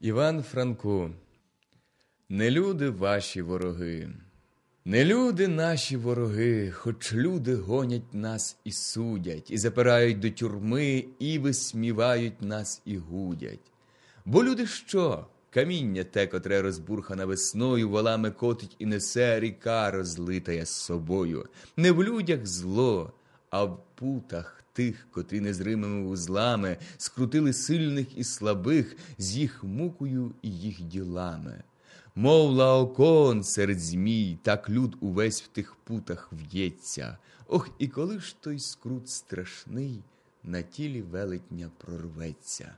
Іван Франко, не люди ваші вороги, не люди наші вороги, хоч люди гонять нас і судять, і запирають до тюрми, і висмівають нас і гудять. Бо люди що? Каміння те, котре розбурхана весною, волами котить і несе ріка, розлитая з собою. Не в людях зло, а в путах тих, котрі незримими вузлами скрутили сильних і слабих з їх мукою і їх ділами. Мов лаокон серед змій, так люд увесь в тих путах в'ється. Ох, і коли ж той скрут страшний на тілі велетня прорветься.